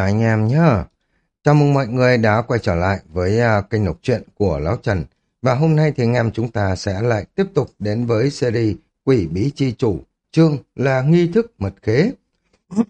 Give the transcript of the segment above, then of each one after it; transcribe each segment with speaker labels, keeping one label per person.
Speaker 1: Chào anh em nhé. Chào mừng mọi người đã quay trở lại với uh, kênh đọc truyện của Lão Trần. Và hôm nay thì anh em chúng ta sẽ lại tiếp tục đến với series Quỷ Bí Chi Chủ. Chương là nghi thức mật khế.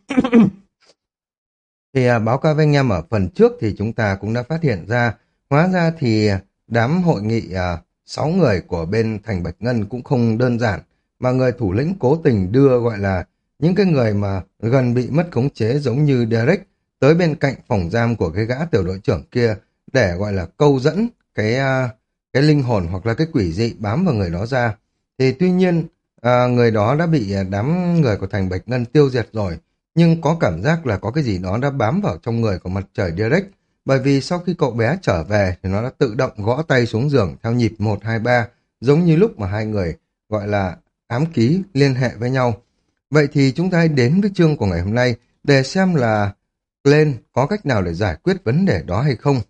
Speaker 1: thì uh, báo cáo với anh em ở phần trước thì chúng ta cũng đã phát hiện ra hóa ra thì đám hội nghị à, uh, 6 người của bên Thành Bạch Ngân cũng không đơn giản mà người thủ lĩnh cố tình đưa gọi là những cái người mà gần bị mất khống chế giống như Derek tới bên cạnh phòng giam của cái gã tiểu đội trưởng kia để gọi là câu dẫn cái à, cái linh hồn hoặc là cái quỷ dị bám vào người đó ra. Thì tuy nhiên à, người đó đã bị à, đám người của thành Bạch Ngân tiêu diệt rồi, nhưng có cảm giác là có cái gì đó đã bám vào trong người của mặt trời direct. Bởi vì sau khi cậu bé trở về thì nó đã tự động gõ tay xuống giường theo nhịp 1, 2, 3, giống như lúc mà hai người gọi là ám ký liên hệ với nhau. Vậy thì chúng ta hãy đến với chương của ngày hôm nay để xem là lên có cách nào để giải quyết vấn đề đó hay không.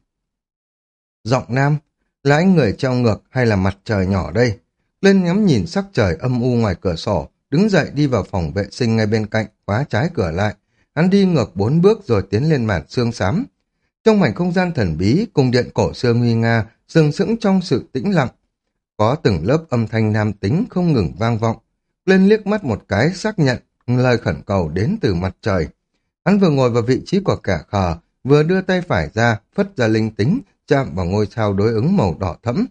Speaker 1: Giọng nam, là anh người treo ngược hay là mặt trời nhỏ đây? Lên ngắm nhìn sắc trời âm u ngoài cửa sổ, đứng dậy đi vào phòng vệ sinh ngay bên cạnh, khóa trái cửa lại. Hắn đi ngược bốn bước rồi tiến lên màn xương xám. Trong mảnh không gian thần bí, cung điện cổ xưa nguy nga, sừng sững trong sự tĩnh lặng. Có từng lớp âm thanh nam tính không ngừng vang vọng. Lên liếc mắt một cái xác nhận lời khẩn cầu đến từ mặt trời. Hắn vừa ngồi vào vị trí của kẻ khờ, vừa đưa tay phải ra, phất ra linh tính, chạm vào ngôi sao đối ứng màu đỏ thẫm.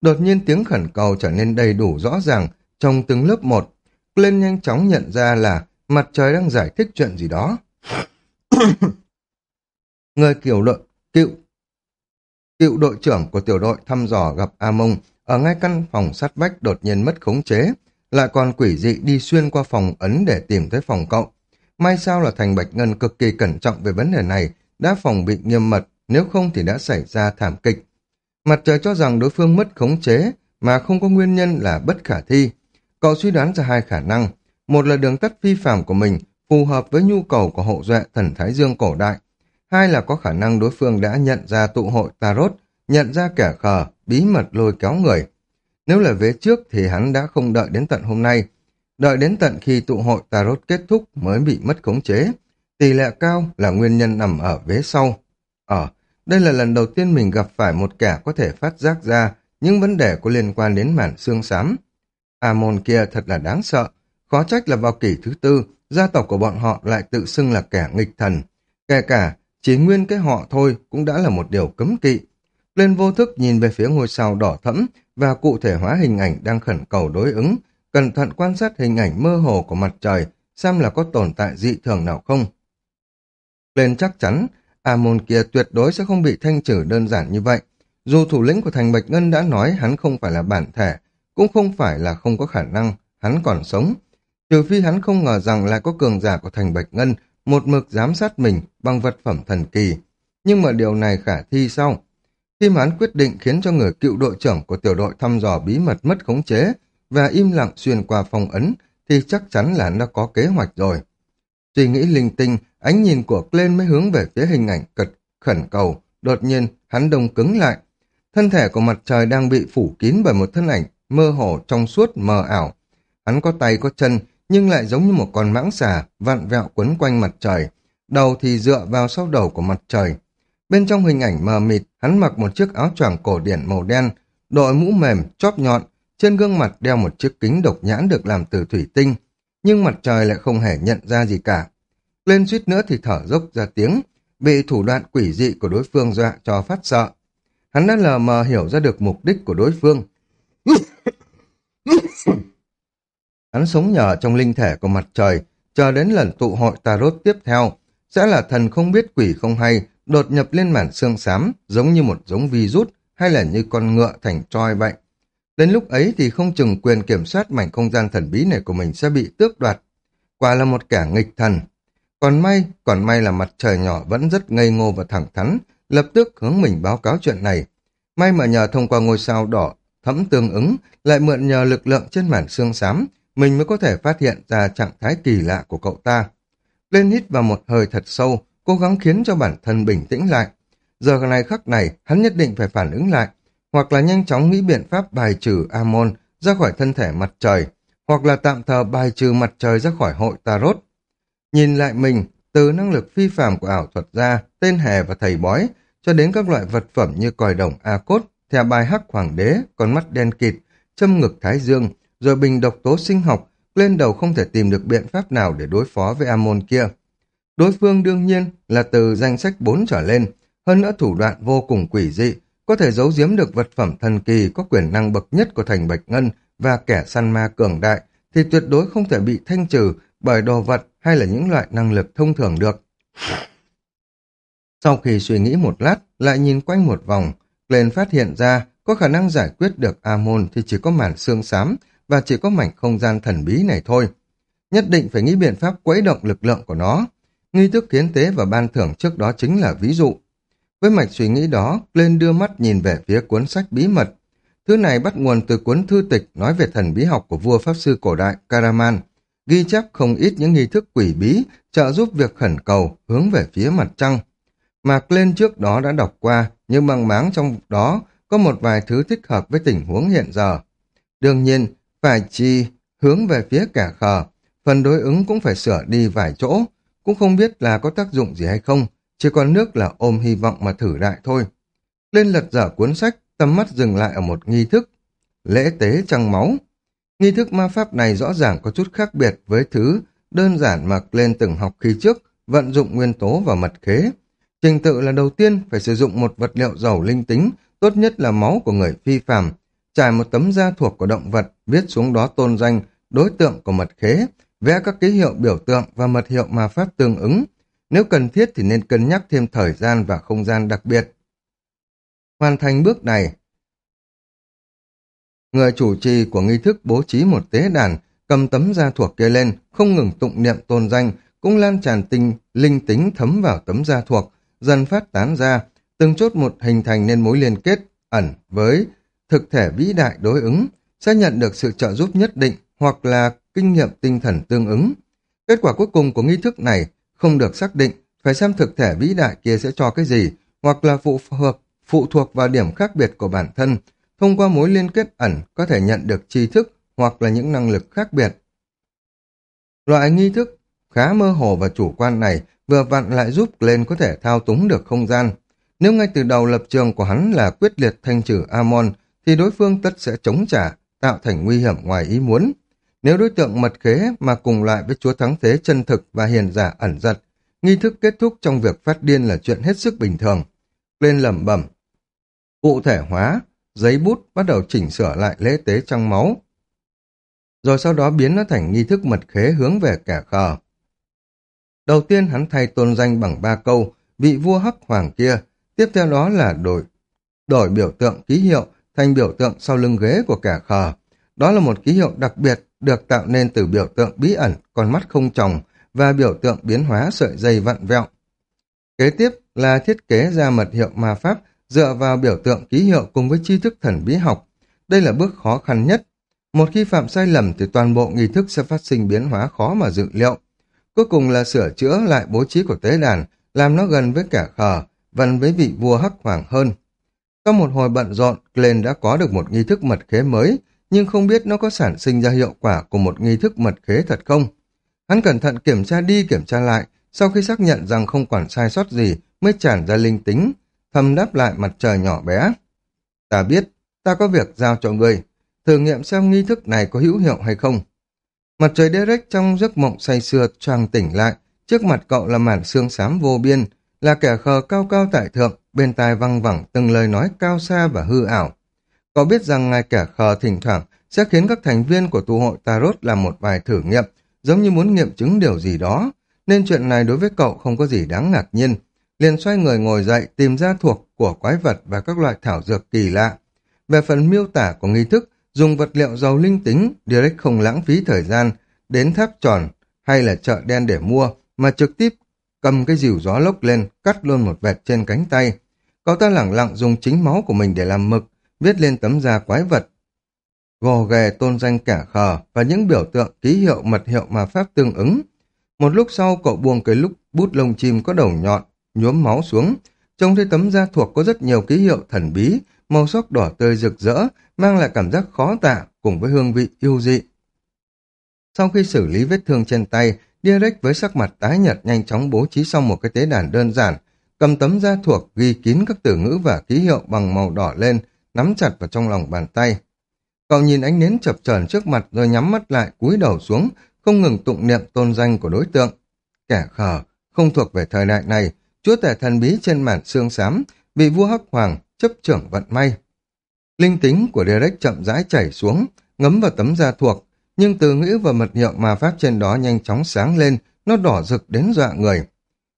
Speaker 1: Đột nhiên tiếng khẩn cầu trở nên đầy đủ rõ ràng, trong từng lớp một. Lên nhanh chóng nhận ra là mặt trời đang giải thích chuyện gì đó. Người kiểu luận, cựu, cựu đội trưởng của tiểu đội thăm dò gặp A Mông ở ngay căn phòng sát vách đột nhiên mất khống chế, lại còn quỷ dị đi xuyên qua phòng ấn để tìm tới phòng cậu. May sao là Thành Bạch Ngân cực kỳ cẩn trọng về vấn đề này, đã phòng bị nghiêm mật, nếu không thì đã xảy ra thảm kịch. Mặt trời cho rằng đối phương mất khống chế, mà không có nguyên nhân là bất khả thi. Cậu suy đoán ra hai khả năng. Một là đường tắt phi phạm của mình, phù hợp với nhu cầu của hộ duệ thần Thái Dương cổ đại. Hai là có khả năng đối phương đã nhận ra tụ hội Tarot, nhận ra kẻ khờ, bí mật lôi kéo người. Nếu là vế trước thì hắn đã không đợi đến tận hôm nay, Đợi đến tận khi tụ hội Tarot kết thúc mới bị mất khống chế. Tỷ lệ cao là nguyên nhân nằm ở vế sau. Ở, đây là lần đầu tiên mình gặp phải một kẻ có thể phát giác ra những vấn đề có liên quan đến màn xương xám. À, Amon kia thật là đáng sợ. Khó trách là vào kỷ thứ tư, gia tộc của bọn họ lại tự xưng là kẻ nghịch thần. Kể cả, chỉ nguyên cái họ thôi cũng đã là một điều cấm kỵ. Lên vô thức nhìn về phía ngôi sao đỏ thẫm và cụ thể hóa hình ảnh đang khẩn cầu đối ứng, cẩn thận quan sát hình ảnh mơ hồ của mặt trời, xem là có tồn tại dị thường nào không. Lên chắc chắn, Amon kia tuyệt đối sẽ không bị thanh trừ đơn giản như vậy. Dù thủ lĩnh của thành Bạch Ngân đã nói hắn không phải là bản thể, cũng không phải là không có khả năng, hắn còn sống. Trừ phi hắn không ngờ rằng lại có cường giả của thành Bạch Ngân một mực giám sát mình bằng vật phẩm thần kỳ. Nhưng mà điều này khả thi sau Khi mà hắn quyết định khiến cho người cựu đội trưởng của tiểu đội thăm dò bí mật mất khống chế, và im lặng xuyên qua phong ấn thì chắc chắn là nó có kế hoạch rồi. Suy nghĩ linh tinh, ánh nhìn của Glenn mới hướng về phía hình ảnh cật khẩn cầu, đột nhiên hắn đông cứng lại. Thân thể của mặt trời đang bị phủ kín bởi một thân ảnh mơ hồ trong suốt mờ ảo. Hắn có tay có chân nhưng lại giống như một con mãng xà vặn vẹo quấn quanh mặt trời, đầu thì dựa vào sau đầu của mặt trời. Bên trong hình ảnh mờ mịt, hắn mặc một chiếc áo choàng cổ điển màu đen, đội mũ mềm, chóp nhọn, trên gương mặt đeo một chiếc kính độc nhãn được làm từ thủy tinh, nhưng mặt trời lại không hề nhận ra gì cả. Lên suýt nữa thì thở dốc ra tiếng, bị thủ đoạn quỷ dị của đối phương dọa cho phát sợ. Hắn đã lờ mờ hiểu ra được mục đích của đối phương. Hắn sống nhờ trong linh thể của mặt trời, chờ đến lần tụ hội Tarot tiếp theo, sẽ là thần không biết quỷ không hay, đột nhập lên màn xương xám, giống như một giống virus hay là như con ngựa thành troi vậy. Đến lúc ấy thì không chừng quyền kiểm soát mảnh không gian thần bí này của mình sẽ bị tước đoạt. Quả là một kẻ nghịch thần. Còn may, còn may là mặt trời nhỏ vẫn rất ngây ngô và thẳng thắn, lập tức hướng mình báo cáo chuyện này. May mà nhờ thông qua ngôi sao đỏ, thẫm tương ứng, lại mượn nhờ lực lượng trên mảng xương xám, mình mới có thể phát hiện ra trạng thái kỳ lạ của cậu ta. Lên hít vào một hơi thật sâu, cố gắng khiến cho bản thân bình tĩnh lại. Giờ này khắc này, hắn nhất định phải phản ứng lại, hoặc là nhanh chóng nghĩ biện pháp bài trừ Amon ra khỏi thân thể mặt trời, hoặc là tạm thời bài trừ mặt trời ra khỏi hội Tarot. Nhìn lại mình, từ năng lực phi phàm của ảo thuật gia, tên hề và thầy bói, cho đến các loại vật phẩm như còi đồng A-cốt, thẻ bài hắc hoàng đế, con mắt đen kịt, châm ngực thái dương, rồi bình độc tố sinh học, lên đầu không thể tìm được biện pháp nào để đối phó với Amon kia. Đối phương đương nhiên là từ danh sách 4 trở lên, hơn nữa thủ đoạn vô cùng quỷ dị, có thể giấu giếm được vật phẩm thần kỳ có quyền năng bậc nhất của thành Bạch Ngân và kẻ săn ma cường đại, thì tuyệt đối không thể bị thanh trừ bởi đồ vật hay là những loại năng lực thông thường được. Sau khi suy nghĩ một lát, lại nhìn quanh một vòng, lên phát hiện ra có khả năng giải quyết được Amon thì chỉ có màn xương xám và chỉ có mảnh không gian thần bí này thôi. Nhất định phải nghĩ biện pháp quấy động lực lượng của nó. Nghi thức kiến tế và ban thưởng trước đó chính là ví dụ. Với mạch suy nghĩ đó, lên đưa mắt nhìn về phía cuốn sách bí mật. Thứ này bắt nguồn từ cuốn thư tịch nói về thần bí học của vua Pháp Sư cổ đại Karaman, ghi chép không ít những nghi thức quỷ bí trợ giúp việc khẩn cầu hướng về phía mặt trăng. Mạc lên trước đó đã đọc qua, nhưng mang máng trong đó có một vài thứ thích hợp với tình huống hiện giờ. Đương nhiên, phải chi hướng về phía kẻ khờ, phần đối ứng cũng phải sửa đi vài chỗ, cũng không biết là có tác dụng gì hay không, chỉ còn nước là ôm hy vọng mà thử lại thôi. Lên lật dở cuốn sách, tầm mắt dừng lại ở một nghi thức, lễ tế trăng máu. Nghi thức ma pháp này rõ ràng có chút khác biệt với thứ đơn giản mà lên từng học khi trước, vận dụng nguyên tố và mật khế. Trình tự là đầu tiên phải sử dụng một vật liệu giàu linh tính, tốt nhất là máu của người phi phàm, trải một tấm da thuộc của động vật, viết xuống đó tôn danh, đối tượng của mật khế, vẽ các ký hiệu biểu tượng và mật hiệu ma pháp tương ứng. Nếu cần thiết thì nên cân nhắc thêm thời gian và không gian đặc biệt. Hoàn thành bước này, người chủ trì của nghi thức bố trí một tế đàn, cầm tấm da thuộc kia lên, không ngừng tụng niệm tôn danh, cũng lan tràn tinh, linh tính thấm vào tấm da thuộc, dần phát tán ra, từng chốt một hình thành nên mối liên kết ẩn với thực thể vĩ đại đối ứng, sẽ nhận được sự trợ giúp nhất định hoặc là kinh nghiệm tinh thần tương ứng. Kết quả cuối cùng của nghi thức này không được xác định, phải xem thực thể vĩ đại kia sẽ cho cái gì, hoặc là phụ hợp, phụ thuộc vào điểm khác biệt của bản thân, thông qua mối liên kết ẩn có thể nhận được tri thức hoặc là những năng lực khác biệt. Loại nghi thức khá mơ hồ và chủ quan này vừa vặn lại giúp Glenn có thể thao túng được không gian. Nếu ngay từ đầu lập trường của hắn là quyết liệt thanh trừ Amon, thì đối phương tất sẽ chống trả, tạo thành nguy hiểm ngoài ý muốn. Nếu đối tượng mật khế mà cùng loại với chúa thắng thế chân thực và hiền giả ẩn giật, nghi thức kết thúc trong việc phát điên là chuyện hết sức bình thường. Lên lẩm bẩm, cụ thể hóa, giấy bút bắt đầu chỉnh sửa lại lễ tế trong máu. Rồi sau đó biến nó thành nghi thức mật khế hướng về kẻ khờ. Đầu tiên hắn thay tôn danh bằng ba câu, vị vua hắc hoàng kia, tiếp theo đó là đổi đổi biểu tượng ký hiệu thành biểu tượng sau lưng ghế của kẻ khờ. Đó là một ký hiệu đặc biệt được tạo nên từ biểu tượng bí ẩn, con mắt không tròng và biểu tượng biến hóa sợi dây vặn vẹo. Kế tiếp là thiết kế ra mật hiệu ma pháp dựa vào biểu tượng ký hiệu cùng với tri thức thần bí học. Đây là bước khó khăn nhất. Một khi phạm sai lầm thì toàn bộ nghi thức sẽ phát sinh biến hóa khó mà dự liệu. Cuối cùng là sửa chữa lại bố trí của tế đàn, làm nó gần với kẻ khờ, gần với vị vua hắc hoàng hơn. Sau một hồi bận rộn, Glenn đã có được một nghi thức mật khế mới, nhưng không biết nó có sản sinh ra hiệu quả của một nghi thức mật khế thật không. Hắn cẩn thận kiểm tra đi kiểm tra lại, sau khi xác nhận rằng không còn sai sót gì mới tràn ra linh tính, thầm đáp lại mặt trời nhỏ bé. Ta biết, ta có việc giao cho ngươi, thử nghiệm xem nghi thức này có hữu hiệu hay không. Mặt trời Derek trong giấc mộng say sưa choàng tỉnh lại, trước mặt cậu là màn xương xám vô biên, là kẻ khờ cao cao tại thượng, bên tai văng vẳng từng lời nói cao xa và hư ảo. Cậu biết rằng ngài kẻ khờ thỉnh thoảng sẽ khiến các thành viên của tụ hội Tarot làm một vài thử nghiệm, giống như muốn nghiệm chứng điều gì đó, nên chuyện này đối với cậu không có gì đáng ngạc nhiên. Liền xoay người ngồi dậy tìm ra thuộc của quái vật và các loại thảo dược kỳ lạ. Về phần miêu tả của nghi thức, dùng vật liệu giàu linh tính, Direct không lãng phí thời gian, đến tháp tròn hay là chợ đen để mua, mà trực tiếp cầm cái dìu gió lốc lên, cắt luôn một vệt trên cánh tay. Cậu ta lẳng lặng dùng chính máu của mình để làm mực, viết lên tấm da quái vật. Gò ghề tôn danh kẻ khờ và những biểu tượng ký hiệu mật hiệu mà pháp tương ứng. Một lúc sau cậu buông cái lúc bút lông chim có đầu nhọn, nhuốm máu xuống. Trông thấy tấm da thuộc có rất nhiều ký hiệu thần bí, màu sắc đỏ tươi rực rỡ, mang lại cảm giác khó tả cùng với hương vị yêu dị. Sau khi xử lý vết thương trên tay, Direct với sắc mặt tái nhật nhanh chóng bố trí xong một cái tế đàn đơn giản, cầm tấm da thuộc ghi kín các từ ngữ và ký hiệu bằng màu đỏ lên, nắm chặt vào trong lòng bàn tay. Cậu nhìn ánh nến chập chờn trước mặt rồi nhắm mắt lại cúi đầu xuống, không ngừng tụng niệm tôn danh của đối tượng. Kẻ khờ, không thuộc về thời đại này, chúa tể thần bí trên màn xương xám, bị vua Hắc Hoàng chấp trưởng vận may. Linh tính của Derek chậm rãi chảy xuống, ngấm vào tấm da thuộc, nhưng từ ngữ và mật hiệu mà pháp trên đó nhanh chóng sáng lên, nó đỏ rực đến dọa người.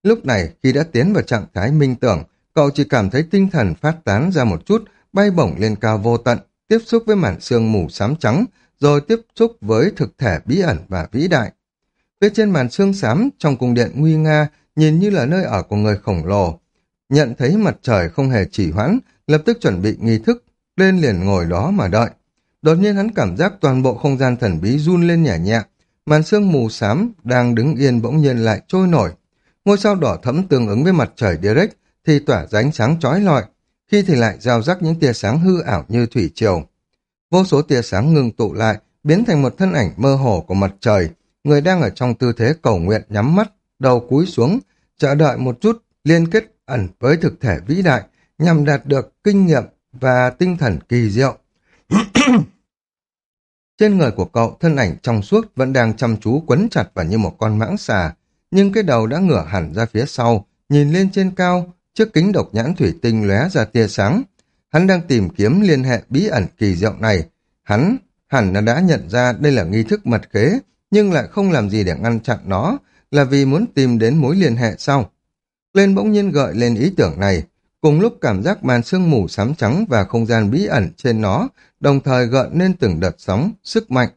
Speaker 1: Lúc này, khi đã tiến vào trạng thái minh tưởng, cậu chỉ cảm thấy tinh thần phát tán ra một chút, bay bổng lên cao vô tận, tiếp xúc với màn xương mù xám trắng, rồi tiếp xúc với thực thể bí ẩn và vĩ đại. Phía trên màn xương xám, trong cung điện nguy nga, nhìn như là nơi ở của người khổng lồ. Nhận thấy mặt trời không hề chỉ hoãn, lập tức chuẩn bị nghi thức, lên liền ngồi đó mà đợi. Đột nhiên hắn cảm giác toàn bộ không gian thần bí run lên nhẹ nhẹ, màn sương mù xám đang đứng yên bỗng nhiên lại trôi nổi. Ngôi sao đỏ thẫm tương ứng với mặt trời direct thì tỏa ra ánh sáng chói lọi, khi thì lại giao rắc những tia sáng hư ảo như thủy triều. Vô số tia sáng ngưng tụ lại, biến thành một thân ảnh mơ hồ của mặt trời, người đang ở trong tư thế cầu nguyện nhắm mắt, đầu cúi xuống, chờ đợi một chút liên kết ẩn với thực thể vĩ đại nhằm đạt được kinh nghiệm và tinh thần kỳ diệu. Trên người của cậu, thân ảnh trong suốt vẫn đang chăm chú quấn chặt vào như một con mãng xà, nhưng cái đầu đã ngửa hẳn ra phía sau, nhìn lên trên cao, trước kính độc nhãn thủy tinh lóe ra tia sáng. Hắn đang tìm kiếm liên hệ bí ẩn kỳ diệu này. Hắn hẳn là đã nhận ra đây là nghi thức mật khế, nhưng lại không làm gì để ngăn chặn nó, là vì muốn tìm đến mối liên hệ sau. Lên bỗng nhiên gợi lên ý tưởng này, cùng lúc cảm giác màn sương mù xám trắng và không gian bí ẩn trên nó, đồng thời gợn lên từng đợt sóng, sức mạnh.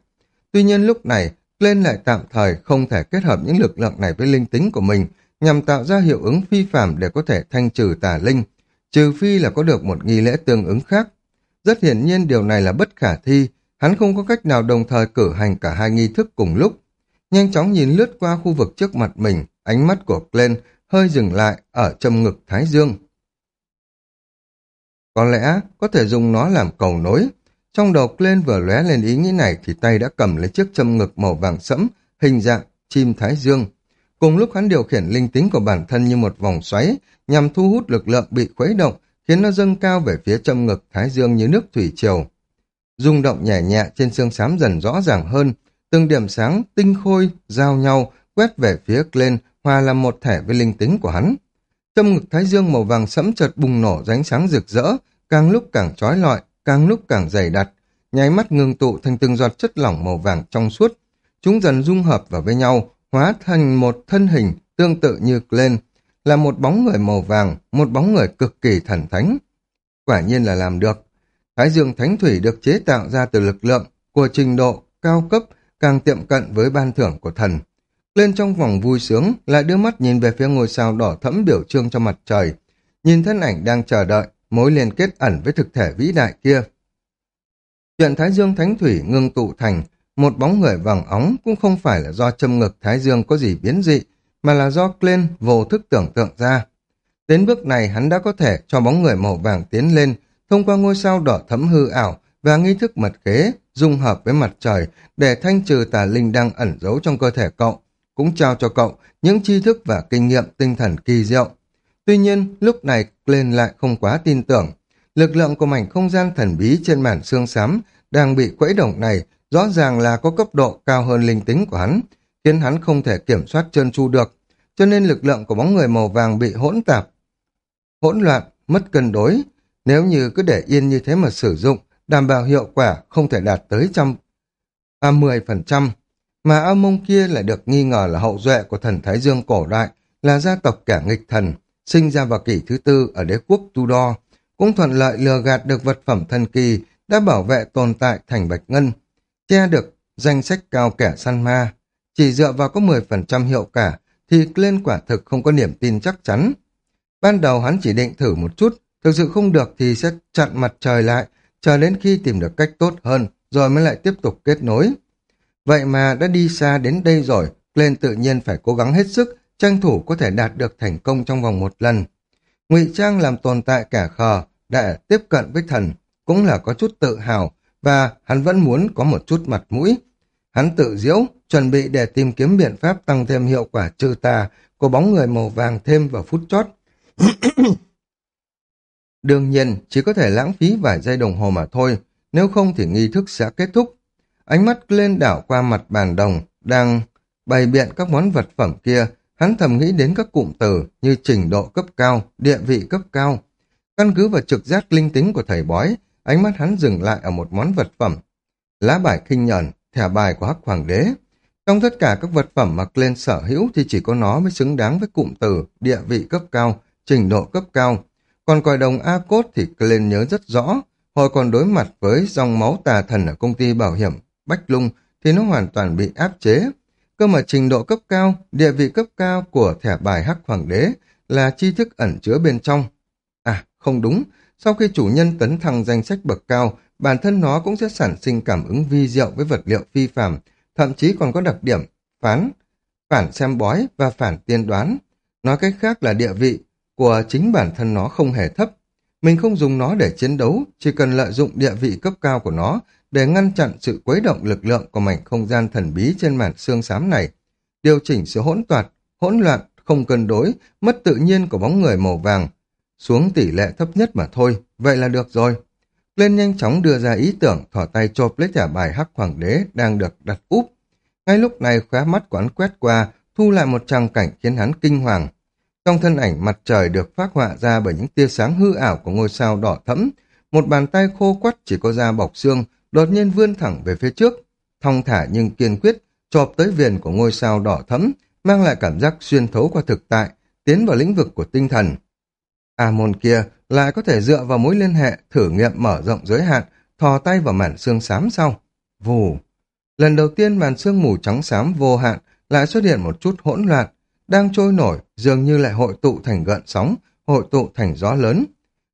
Speaker 1: Tuy nhiên lúc này, lên lại tạm thời không thể kết hợp những lực lượng này với linh tính của mình, nhằm tạo ra hiệu ứng phi phạm để có thể thanh trừ tà linh, trừ phi là có được một nghi lễ tương ứng khác. Rất hiển nhiên điều này là bất khả thi, hắn không có cách nào đồng thời cử hành cả hai nghi thức cùng lúc. Nhanh chóng nhìn lướt qua khu vực trước mặt mình, ánh mắt của Glenn hơi dừng lại ở châm ngực Thái Dương. Có lẽ có thể dùng nó làm cầu nối. Trong đầu Glenn vừa lóe lên ý nghĩ này thì tay đã cầm lấy chiếc châm ngực màu vàng sẫm, hình dạng chim Thái Dương. Cùng lúc hắn điều khiển linh tính của bản thân như một vòng xoáy, nhằm thu hút lực lượng bị khuấy động, khiến nó dâng cao về phía châm ngực Thái Dương như nước thủy triều. Rung động nhẹ nhẹ trên xương xám dần rõ ràng hơn, từng điểm sáng tinh khôi giao nhau quét về phía Glenn hòa làm một thể với linh tính của hắn. Châm ngực Thái Dương màu vàng sẫm chợt bùng nổ ránh sáng rực rỡ, càng lúc càng trói lọi, càng lúc càng dày đặc, nháy mắt ngưng tụ thành từng giọt chất lỏng màu vàng trong suốt. Chúng dần dung hợp vào với nhau, hóa thành một thân hình tương tự như Glenn, là một bóng người màu vàng, một bóng người cực kỳ thần thánh. Quả nhiên là làm được. Thái dương thánh thủy được chế tạo ra từ lực lượng của trình độ cao cấp càng tiệm cận với ban thưởng của thần. Lên trong vòng vui sướng, lại đưa mắt nhìn về phía ngôi sao đỏ thẫm biểu trương cho mặt trời, nhìn thân ảnh đang chờ đợi mối liên kết ẩn với thực thể vĩ đại kia. Chuyện Thái Dương Thánh Thủy ngưng tụ thành một bóng người vàng óng cũng không phải là do châm ngực Thái Dương có gì biến dị, mà là do Glenn vô thức tưởng tượng ra. Đến bước này hắn đã có thể cho bóng người màu vàng tiến lên thông qua ngôi sao đỏ thẫm hư ảo và nghi thức mật kế dung hợp với mặt trời để thanh trừ tà linh đang ẩn giấu trong cơ thể cậu, cũng trao cho cậu những tri thức và kinh nghiệm tinh thần kỳ diệu. Tuy nhiên, lúc này Glenn lại không quá tin tưởng. Lực lượng của mảnh không gian thần bí trên màn xương xám đang bị quẫy động này rõ ràng là có cấp độ cao hơn linh tính của hắn, khiến hắn không thể kiểm soát trơn tru được, cho nên lực lượng của bóng người màu vàng bị hỗn tạp, hỗn loạn, mất cân đối. Nếu như cứ để yên như thế mà sử dụng, đảm bảo hiệu quả không thể đạt tới trăm à 10%, mà A Mông kia lại được nghi ngờ là hậu duệ của thần Thái Dương cổ đại, là gia tộc kẻ nghịch thần, sinh ra vào kỷ thứ tư ở đế quốc Tudor, cũng thuận lợi lừa gạt được vật phẩm thần kỳ đã bảo vệ tồn tại thành Bạch Ngân, che được danh sách cao kẻ săn ma. Chỉ dựa vào có 10% hiệu cả thì lên quả thực không có niềm tin chắc chắn. Ban đầu hắn chỉ định thử một chút, thực sự không được thì sẽ chặn mặt trời lại, chờ đến khi tìm được cách tốt hơn, rồi mới lại tiếp tục kết nối. Vậy mà đã đi xa đến đây rồi, lên tự nhiên phải cố gắng hết sức, tranh thủ có thể đạt được thành công trong vòng một lần. ngụy trang làm tồn tại cả khờ, đã tiếp cận với thần, cũng là có chút tự hào, và hắn vẫn muốn có một chút mặt mũi. Hắn tự diễu, chuẩn bị để tìm kiếm biện pháp tăng thêm hiệu quả trừ tà của bóng người màu vàng thêm vào phút chót. Đương nhiên, chỉ có thể lãng phí vài giây đồng hồ mà thôi, nếu không thì nghi thức sẽ kết thúc. Ánh mắt lên đảo qua mặt bàn đồng, đang bày biện các món vật phẩm kia, hắn thầm nghĩ đến các cụm từ như trình độ cấp cao, địa vị cấp cao. Căn cứ vào trực giác linh tính của thầy bói, ánh mắt hắn dừng lại ở một món vật phẩm. Lá bài kinh nhờn, thẻ bài của Hắc Hoàng đế. Trong tất cả các vật phẩm mặc lên sở hữu thì chỉ có nó mới xứng đáng với cụm từ, địa vị cấp cao, trình độ cấp cao. Còn còi đồng A-cốt thì Glenn nhớ rất rõ, hồi còn đối mặt với dòng máu tà thần ở công ty bảo hiểm Bách Lung thì nó hoàn toàn bị áp chế. Cơ mà trình độ cấp cao, địa vị cấp cao của thẻ bài Hắc Hoàng đế là tri thức ẩn chứa bên trong. À, không đúng, sau khi chủ nhân tấn thăng danh sách bậc cao, bản thân nó cũng sẽ sản sinh cảm ứng vi diệu với vật liệu phi phàm, thậm chí còn có đặc điểm phán, phản xem bói và phản tiên đoán. Nói cách khác là địa vị của chính bản thân nó không hề thấp. Mình không dùng nó để chiến đấu, chỉ cần lợi dụng địa vị cấp cao của nó để ngăn chặn sự quấy động lực lượng của mảnh không gian thần bí trên màn xương xám này. Điều chỉnh sự hỗn toạt, hỗn loạn, không cân đối, mất tự nhiên của bóng người màu vàng, xuống tỷ lệ thấp nhất mà thôi, vậy là được rồi. Lên nhanh chóng đưa ra ý tưởng, thỏ tay chộp lấy trả bài hắc hoàng đế đang được đặt úp. Ngay lúc này khóe mắt quán quét qua, thu lại một trang cảnh khiến hắn kinh hoàng. Trong thân ảnh mặt trời được phát họa ra bởi những tia sáng hư ảo của ngôi sao đỏ thẫm, một bàn tay khô quắt chỉ có da bọc xương, đột nhiên vươn thẳng về phía trước, thong thả nhưng kiên quyết, chộp tới viền của ngôi sao đỏ thẫm, mang lại cảm giác xuyên thấu qua thực tại, tiến vào lĩnh vực của tinh thần. A môn kia lại có thể dựa vào mối liên hệ thử nghiệm mở rộng giới hạn, thò tay vào màn xương xám sau. Vù! Lần đầu tiên màn xương mù trắng xám vô hạn lại xuất hiện một chút hỗn loạn, đang trôi nổi dường như lại hội tụ thành gợn sóng, hội tụ thành gió lớn.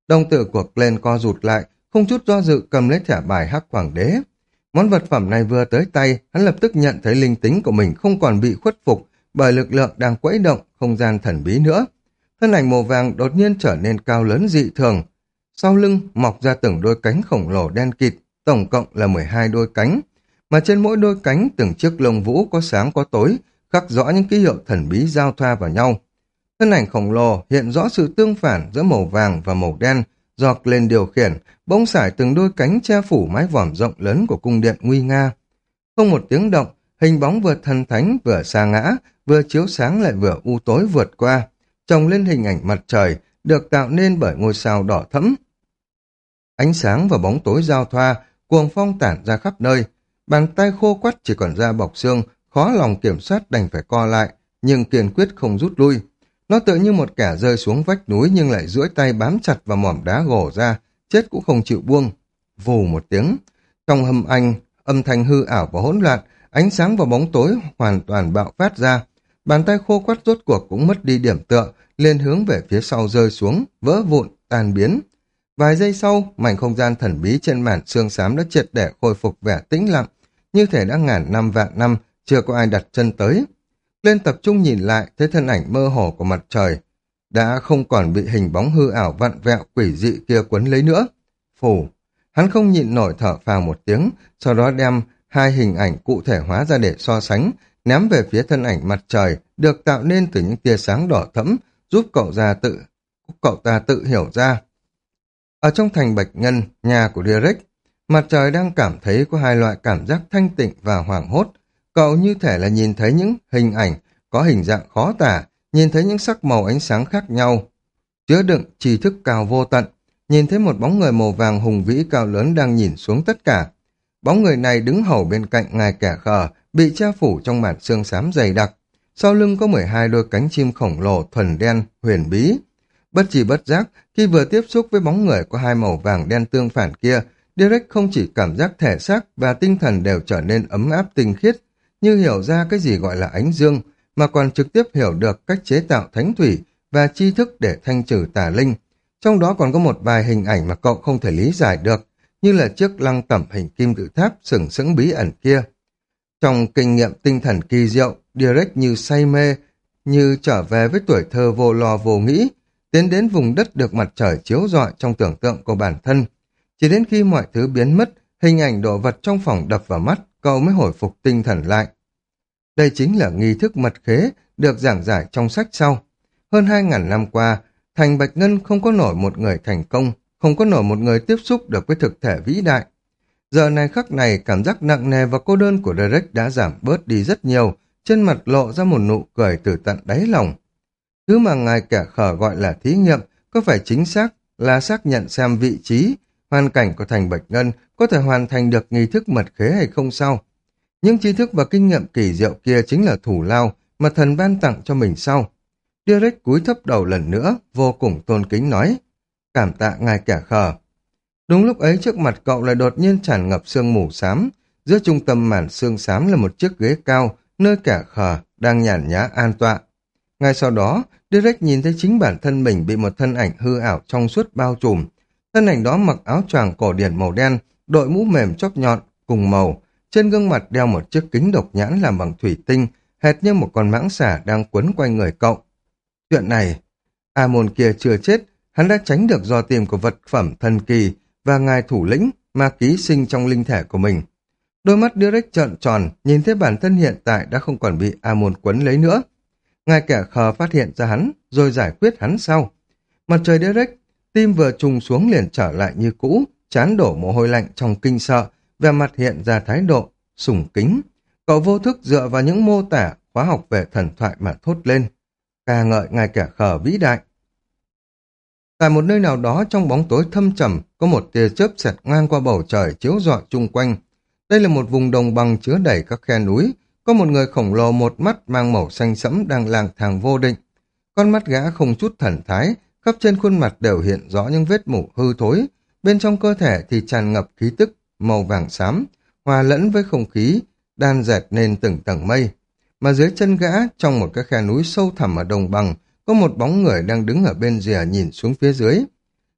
Speaker 1: Đồng tử của Glenn co rụt lại, không chút do dự cầm lấy thẻ bài hắc hoàng đế. Món vật phẩm này vừa tới tay, hắn lập tức nhận thấy linh tính của mình không còn bị khuất phục bởi lực lượng đang quẫy động không gian thần bí nữa. Thân ảnh màu vàng đột nhiên trở nên cao lớn dị thường. Sau lưng mọc ra từng đôi cánh khổng lồ đen kịt, tổng cộng là 12 đôi cánh. Mà trên mỗi đôi cánh từng chiếc lông vũ có sáng có tối, khắc rõ những ký hiệu thần bí giao thoa vào nhau. Thân ảnh khổng lồ hiện rõ sự tương phản giữa màu vàng và màu đen, giọt lên điều khiển, bỗng sải từng đôi cánh che phủ mái vòm rộng lớn của cung điện nguy nga. Không một tiếng động, hình bóng vừa thần thánh vừa xa ngã, vừa chiếu sáng lại vừa u tối vượt qua, trồng lên hình ảnh mặt trời, được tạo nên bởi ngôi sao đỏ thẫm. Ánh sáng và bóng tối giao thoa, cuồng phong tản ra khắp nơi, bàn tay khô quắt chỉ còn da bọc xương, khó lòng kiểm soát đành phải co lại, nhưng kiên quyết không rút lui. Nó tự như một kẻ rơi xuống vách núi nhưng lại duỗi tay bám chặt vào mỏm đá gồ ra, chết cũng không chịu buông. Vù một tiếng, trong hầm anh, âm thanh hư ảo và hỗn loạn, ánh sáng và bóng tối hoàn toàn bạo phát ra. Bàn tay khô quắt rốt cuộc cũng mất đi điểm tựa, liền hướng về phía sau rơi xuống, vỡ vụn, tan biến. Vài giây sau, mảnh không gian thần bí trên màn xương xám đã triệt để khôi phục vẻ tĩnh lặng, như thể đã ngàn năm vạn năm, chưa có ai đặt chân tới. Lên tập trung nhìn lại, thấy thân ảnh mơ hồ của mặt trời, đã không còn bị hình bóng hư ảo vặn vẹo quỷ dị kia quấn lấy nữa. Phủ, hắn không nhịn nổi thở phào một tiếng, sau đó đem hai hình ảnh cụ thể hóa ra để so sánh, ném về phía thân ảnh mặt trời, được tạo nên từ những tia sáng đỏ thẫm, giúp cậu ra tự cậu ta tự hiểu ra. Ở trong thành Bạch Ngân, nhà của Derek, mặt trời đang cảm thấy có hai loại cảm giác thanh tịnh và hoảng hốt. Cậu như thể là nhìn thấy những hình ảnh có hình dạng khó tả, nhìn thấy những sắc màu ánh sáng khác nhau, chứa đựng trí thức cao vô tận, nhìn thấy một bóng người màu vàng hùng vĩ cao lớn đang nhìn xuống tất cả. Bóng người này đứng hầu bên cạnh ngài kẻ khờ, bị che phủ trong màn xương xám dày đặc. Sau lưng có 12 đôi cánh chim khổng lồ thuần đen, huyền bí. Bất chỉ bất giác, khi vừa tiếp xúc với bóng người có hai màu vàng đen tương phản kia, Derek không chỉ cảm giác thể xác và tinh thần đều trở nên ấm áp tinh khiết, như hiểu ra cái gì gọi là ánh dương, mà còn trực tiếp hiểu được cách chế tạo thánh thủy và tri thức để thanh trừ tà linh. Trong đó còn có một vài hình ảnh mà cậu không thể lý giải được, như là chiếc lăng tẩm hình kim tự tháp sừng sững bí ẩn kia. Trong kinh nghiệm tinh thần kỳ diệu, Direct như say mê, như trở về với tuổi thơ vô lo vô nghĩ, tiến đến vùng đất được mặt trời chiếu rọi trong tưởng tượng của bản thân. Chỉ đến khi mọi thứ biến mất, hình ảnh đồ vật trong phòng đập vào mắt, cậu mới hồi phục tinh thần lại. Đây chính là nghi thức mật khế được giảng giải trong sách sau. Hơn hai ngàn năm qua, Thành Bạch Ngân không có nổi một người thành công, không có nổi một người tiếp xúc được với thực thể vĩ đại. Giờ này khắc này, cảm giác nặng nề và cô đơn của Derek đã giảm bớt đi rất nhiều, trên mặt lộ ra một nụ cười từ tận đáy lòng. Thứ mà ngài kẻ khở gọi là thí nghiệm có phải chính xác là xác nhận xem vị trí, hoàn cảnh của thành Bạch Ngân có thể hoàn thành được nghi thức mật khế hay không sao? Những tri thức và kinh nghiệm kỳ diệu kia chính là thủ lao mà thần ban tặng cho mình sau. Derek cúi thấp đầu lần nữa, vô cùng tôn kính nói, cảm tạ ngài kẻ khờ. Đúng lúc ấy trước mặt cậu lại đột nhiên tràn ngập sương mù xám, giữa trung tâm màn sương xám là một chiếc ghế cao, nơi kẻ khờ đang nhàn nhã an tọa. Ngay sau đó, Derek nhìn thấy chính bản thân mình bị một thân ảnh hư ảo trong suốt bao trùm. Thân ảnh đó mặc áo choàng cổ điển màu đen, đội mũ mềm chóp nhọn, cùng màu. Trên gương mặt đeo một chiếc kính độc nhãn làm bằng thủy tinh, hệt như một con mãng xà đang quấn quanh người cậu. Chuyện này, A môn kia chưa chết, hắn đã tránh được do tìm của vật phẩm thần kỳ và ngài thủ lĩnh mà ký sinh trong linh thể của mình. Đôi mắt Derek trợn tròn, nhìn thấy bản thân hiện tại đã không còn bị Amon quấn lấy nữa. Ngài kẻ khờ phát hiện ra hắn, rồi giải quyết hắn sau. Mặt trời Derek, tim vừa trùng xuống liền trở lại như cũ, chán đổ mồ hôi lạnh trong kinh sợ, về mặt hiện ra thái độ, sùng kính. Cậu vô thức dựa vào những mô tả khóa học về thần thoại mà thốt lên ca ngợi ngài kẻ khờ vĩ đại. Tại một nơi nào đó trong bóng tối thâm trầm, có một tia chớp xẹt ngang qua bầu trời chiếu rọi chung quanh. Đây là một vùng đồng bằng chứa đầy các khe núi, có một người khổng lồ một mắt mang màu xanh sẫm đang lang thang vô định. Con mắt gã không chút thần thái, khắp trên khuôn mặt đều hiện rõ những vết mủ hư thối, bên trong cơ thể thì tràn ngập khí tức màu vàng xám, hòa lẫn với không khí, đan dệt nên từng tầng mây mà dưới chân gã, trong một cái khe núi sâu thẳm ở đồng bằng, có một bóng người đang đứng ở bên rìa nhìn xuống phía dưới.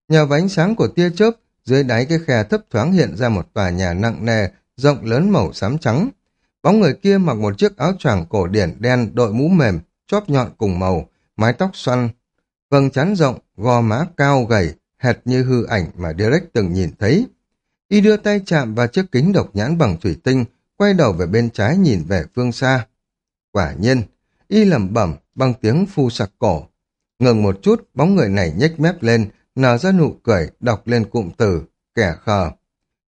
Speaker 1: Nhờ vào ánh sáng của tia chớp, dưới đáy cái khe thấp thoáng hiện ra một tòa nhà nặng nề, rộng lớn màu xám trắng. Bóng người kia mặc một chiếc áo choàng cổ điển đen, đội mũ mềm, chóp nhọn cùng màu, mái tóc xoăn, vầng trán rộng, gò má cao gầy, hệt như hư ảnh mà Derek từng nhìn thấy. Y đưa tay chạm vào chiếc kính độc nhãn bằng thủy tinh, quay đầu về bên trái nhìn về phương xa. Quả nhiên, y lẩm bẩm bằng tiếng phu sặc cổ. Ngừng một chút, bóng người này nhếch mép lên, nở ra nụ cười, đọc lên cụm từ, kẻ khờ.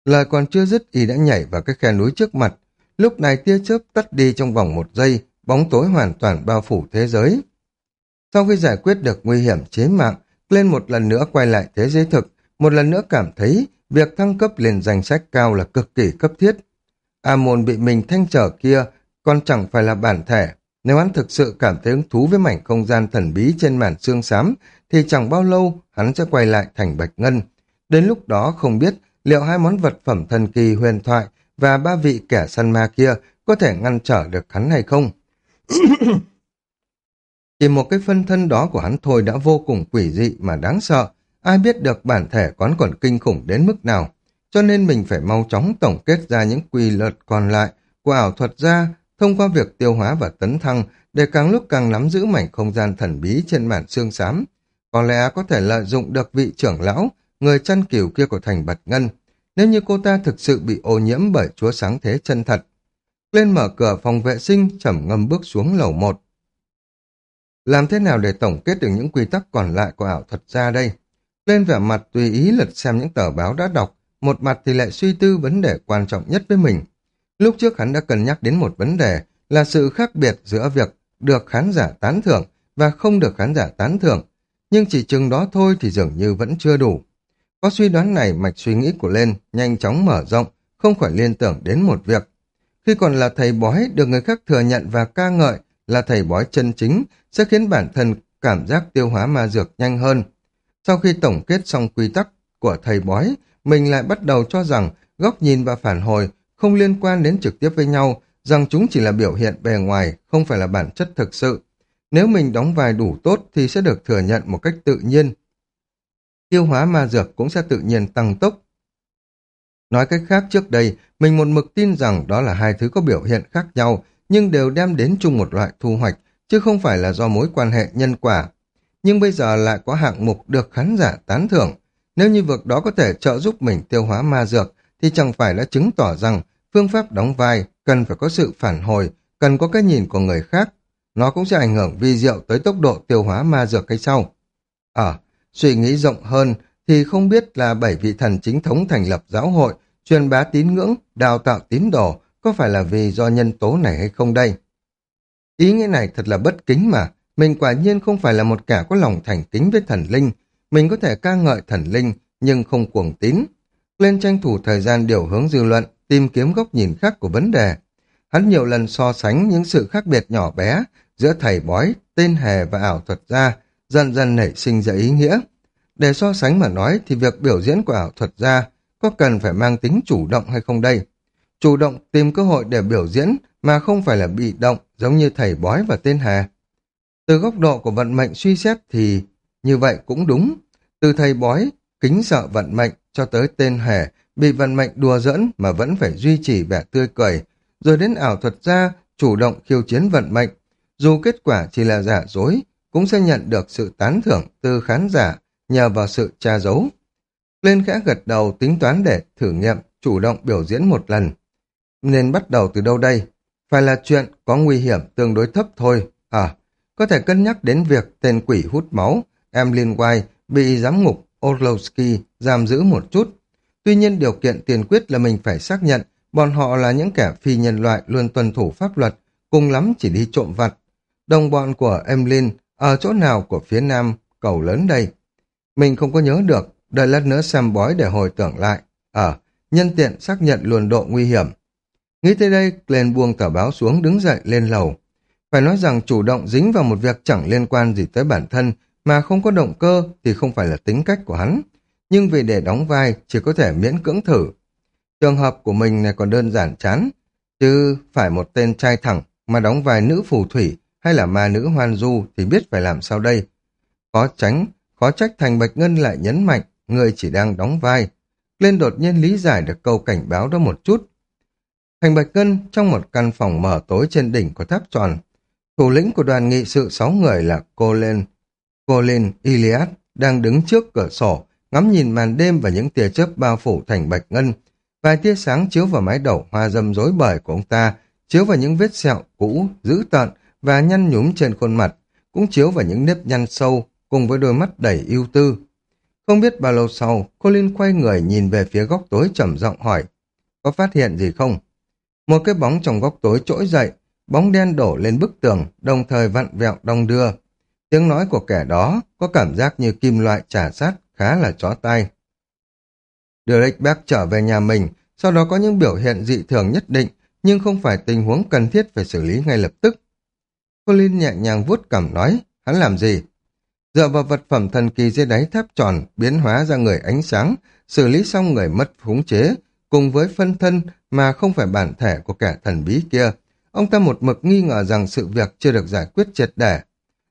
Speaker 1: Lời còn chưa dứt, y đã nhảy vào cái khe núi trước mặt. Lúc này tia chớp tắt đi trong vòng một giây, bóng tối hoàn toàn bao phủ thế giới. Sau khi giải quyết được nguy hiểm chế mạng, lên một lần nữa quay lại thế giới thực, một lần nữa cảm thấy việc thăng cấp lên danh sách cao là cực kỳ cấp thiết. A môn bị mình thanh trở kia còn chẳng phải là bản thể. Nếu hắn thực sự cảm thấy hứng thú với mảnh không gian thần bí trên màn xương xám, thì chẳng bao lâu hắn sẽ quay lại thành Bạch Ngân. Đến lúc đó không biết liệu hai món vật phẩm thần kỳ huyền thoại và ba vị kẻ săn ma kia có thể ngăn trở được hắn hay không. Chỉ một cái phân thân đó của hắn thôi đã vô cùng quỷ dị mà đáng sợ. Ai biết được bản thể quán còn kinh khủng đến mức nào. Cho nên mình phải mau chóng tổng kết ra những quy luật còn lại của ảo thuật ra thông qua việc tiêu hóa và tấn thăng để càng lúc càng nắm giữ mảnh không gian thần bí trên màn xương xám. Có lẽ có thể lợi dụng được vị trưởng lão, người chăn cừu kia của thành Bạch Ngân, nếu như cô ta thực sự bị ô nhiễm bởi chúa sáng thế chân thật. Lên mở cửa phòng vệ sinh, trầm ngâm bước xuống lầu một. Làm thế nào để tổng kết được những quy tắc còn lại của ảo thuật ra đây? Lên vẻ mặt tùy ý lật xem những tờ báo đã đọc, một mặt thì lại suy tư vấn đề quan trọng nhất với mình. Lúc trước hắn đã cân nhắc đến một vấn đề là sự khác biệt giữa việc được khán giả tán thưởng và không được khán giả tán thưởng, nhưng chỉ chừng đó thôi thì dường như vẫn chưa đủ. Có suy đoán này mạch suy nghĩ của Lên nhanh chóng mở rộng, không khỏi liên tưởng đến một việc. Khi còn là thầy bói được người khác thừa nhận và ca ngợi là thầy bói chân chính sẽ khiến bản thân cảm giác tiêu hóa ma dược nhanh hơn. Sau khi tổng kết xong quy tắc của thầy bói, mình lại bắt đầu cho rằng góc nhìn và phản hồi không liên quan đến trực tiếp với nhau, rằng chúng chỉ là biểu hiện bề ngoài, không phải là bản chất thực sự. Nếu mình đóng vai đủ tốt thì sẽ được thừa nhận một cách tự nhiên. Tiêu hóa ma dược cũng sẽ tự nhiên tăng tốc. Nói cách khác trước đây, mình một mực tin rằng đó là hai thứ có biểu hiện khác nhau, nhưng đều đem đến chung một loại thu hoạch, chứ không phải là do mối quan hệ nhân quả. Nhưng bây giờ lại có hạng mục được khán giả tán thưởng. Nếu như việc đó có thể trợ giúp mình tiêu hóa ma dược, thì chẳng phải đã chứng tỏ rằng phương pháp đóng vai cần phải có sự phản hồi cần có cái nhìn của người khác. Nó cũng sẽ ảnh hưởng vi diệu tới tốc độ tiêu hóa ma dược hay sau. Ở, à, suy nghĩ rộng hơn thì không biết là bảy vị thần chính thống thành lập giáo hội, truyền bá tín ngưỡng, đào tạo tín đồ, có phải là vì do nhân tố này hay không đây? Ý nghĩa này thật là bất kính mà, mình quả nhiên không phải là một kẻ có lòng thành kính với thần linh, mình có thể ca ngợi thần linh, nhưng không cuồng tín. Lên tranh thủ thời gian điều hướng dư luận, tìm kiếm góc nhìn khác của vấn đề. Hắn nhiều lần so sánh những sự khác biệt nhỏ bé giữa thầy bói, tên hề và ảo thuật gia, dần dần nảy sinh ra ý nghĩa. Để so sánh mà nói thì việc biểu diễn của ảo thuật gia có cần phải mang tính chủ động hay không đây? Chủ động tìm cơ hội để biểu diễn mà không phải là bị động giống như thầy bói và tên hề. Từ góc độ của vận mệnh suy xét thì như vậy cũng đúng. Từ thầy bói, kính sợ vận mệnh cho tới tên hề bị vận mệnh đùa giỡn mà vẫn phải duy trì vẻ tươi cười, rồi đến ảo thuật gia chủ động khiêu chiến vận mệnh. Dù kết quả chỉ là giả dối, cũng sẽ nhận được sự tán thưởng từ khán giả nhờ vào sự tra giấu. Lên khẽ gật đầu tính toán để thử nghiệm, chủ động biểu diễn một lần. Nên bắt đầu từ đâu đây? Phải là chuyện có nguy hiểm tương đối thấp thôi. À, có thể cân nhắc đến việc tên quỷ hút máu, em liên quan bị giám ngục Orlovsky giam giữ một chút. Tuy nhiên điều kiện tiền quyết là mình phải xác nhận bọn họ là những kẻ phi nhân loại luôn tuân thủ pháp luật, cùng lắm chỉ đi trộm vặt. Đồng bọn của Emlyn ở chỗ nào của phía nam cầu lớn đây? Mình không có nhớ được, đợi lát nữa xem bói để hồi tưởng lại. Ở, ờ, nhân tiện xác nhận luồn độ nguy hiểm. Nghĩ tới đây, lên buông tờ báo xuống đứng dậy lên lầu. Phải nói rằng chủ động dính vào một việc chẳng liên quan gì tới bản thân mà không có động cơ thì không phải là tính cách của hắn. Nhưng vì để đóng vai chỉ có thể miễn cưỡng thử. Trường hợp của mình này còn đơn giản chán, chứ phải một tên trai thẳng mà đóng vai nữ phù thủy hay là ma nữ hoan du thì biết phải làm sao đây. Khó tránh, khó trách Thành Bạch Ngân lại nhấn mạnh người chỉ đang đóng vai. Lên đột nhiên lý giải được câu cảnh báo đó một chút. Thành Bạch Ngân trong một căn phòng mở tối trên đỉnh của tháp tròn. Thủ lĩnh của đoàn nghị sự sáu người là cô lên Colin Iliad đang đứng trước cửa sổ, ngắm nhìn màn đêm và những tia chớp bao phủ thành Bạch Ngân. Vài tia sáng chiếu vào mái đầu hoa dâm rối bời của ông ta, chiếu vào những vết sẹo cũ, dữ tợn và nhăn nhúm trên khuôn mặt, cũng chiếu vào những nếp nhăn sâu cùng với đôi mắt đầy ưu tư. Không biết bao lâu sau, Colin quay người nhìn về phía góc tối trầm giọng hỏi, có phát hiện gì không? Một cái bóng trong góc tối trỗi dậy, bóng đen đổ lên bức tường, đồng thời vặn vẹo đong đưa. Tiếng nói của kẻ đó có cảm giác như kim loại trả sát, khá là chó tai. Derek Beck trở về nhà mình, sau đó có những biểu hiện dị thường nhất định, nhưng không phải tình huống cần thiết phải xử lý ngay lập tức. Colin nhẹ nhàng vuốt cằm nói, hắn làm gì? Dựa vào vật phẩm thần kỳ dưới đáy tháp tròn, biến hóa ra người ánh sáng, xử lý xong người mất khống chế, cùng với phân thân mà không phải bản thể của kẻ thần bí kia. Ông ta một mực nghi ngờ rằng sự việc chưa được giải quyết triệt để.